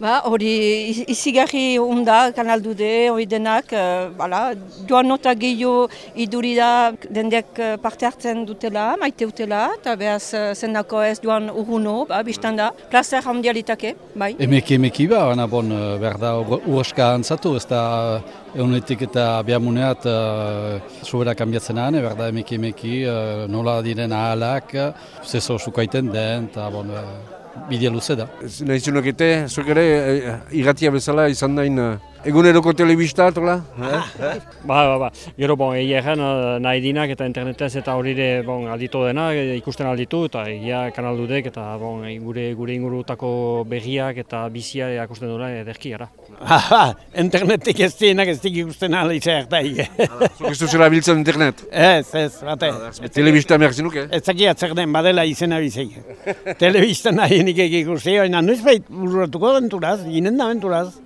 Ba, hori iz- izigarri unda, kanal dude, hori denak, uh, bala, joan nota gehiago iduri da dendek eh, parte hartzen dutela, maite dutela, eta behaz uh, zendako ez joan urruno, ba, biztan da, plazer handialitake, bai. Emeki emeki ba, baina bon, eh, behar da urraska antzatu, ez da egunetik eta bihamuneat uh, sobera kanbiatzen ahane, behar da emeki emeki eh, nola diren ahalak, zezo sukaiten den, eta bon, uh, bidea luze da. Nahizunok ete, zuek ere, eh, irratia bezala izan dain eh, eguneroko telebista, tola? Ba, ba, ba. Gero, bon, egia egen, eh, nahi dinak eta internetez eta horire bon, alditu dena, eh, ikusten alditu, eta egia kanal dudek, eta bon, eh, gure, gure ingurutako berriak eta bizia akusten duela ederki gara. Aha, internetik ez dienak ez dik ikusten ala izan hartaik. Zuek ez duzela biltzen internet? Ez, ez, bate. Telebista behar zinuke? Ez zakia zer den badela izena bizei. Telebista nahi nik ikusi, baina noiz bait bururatuko aventuraz, ginen da aventuraz.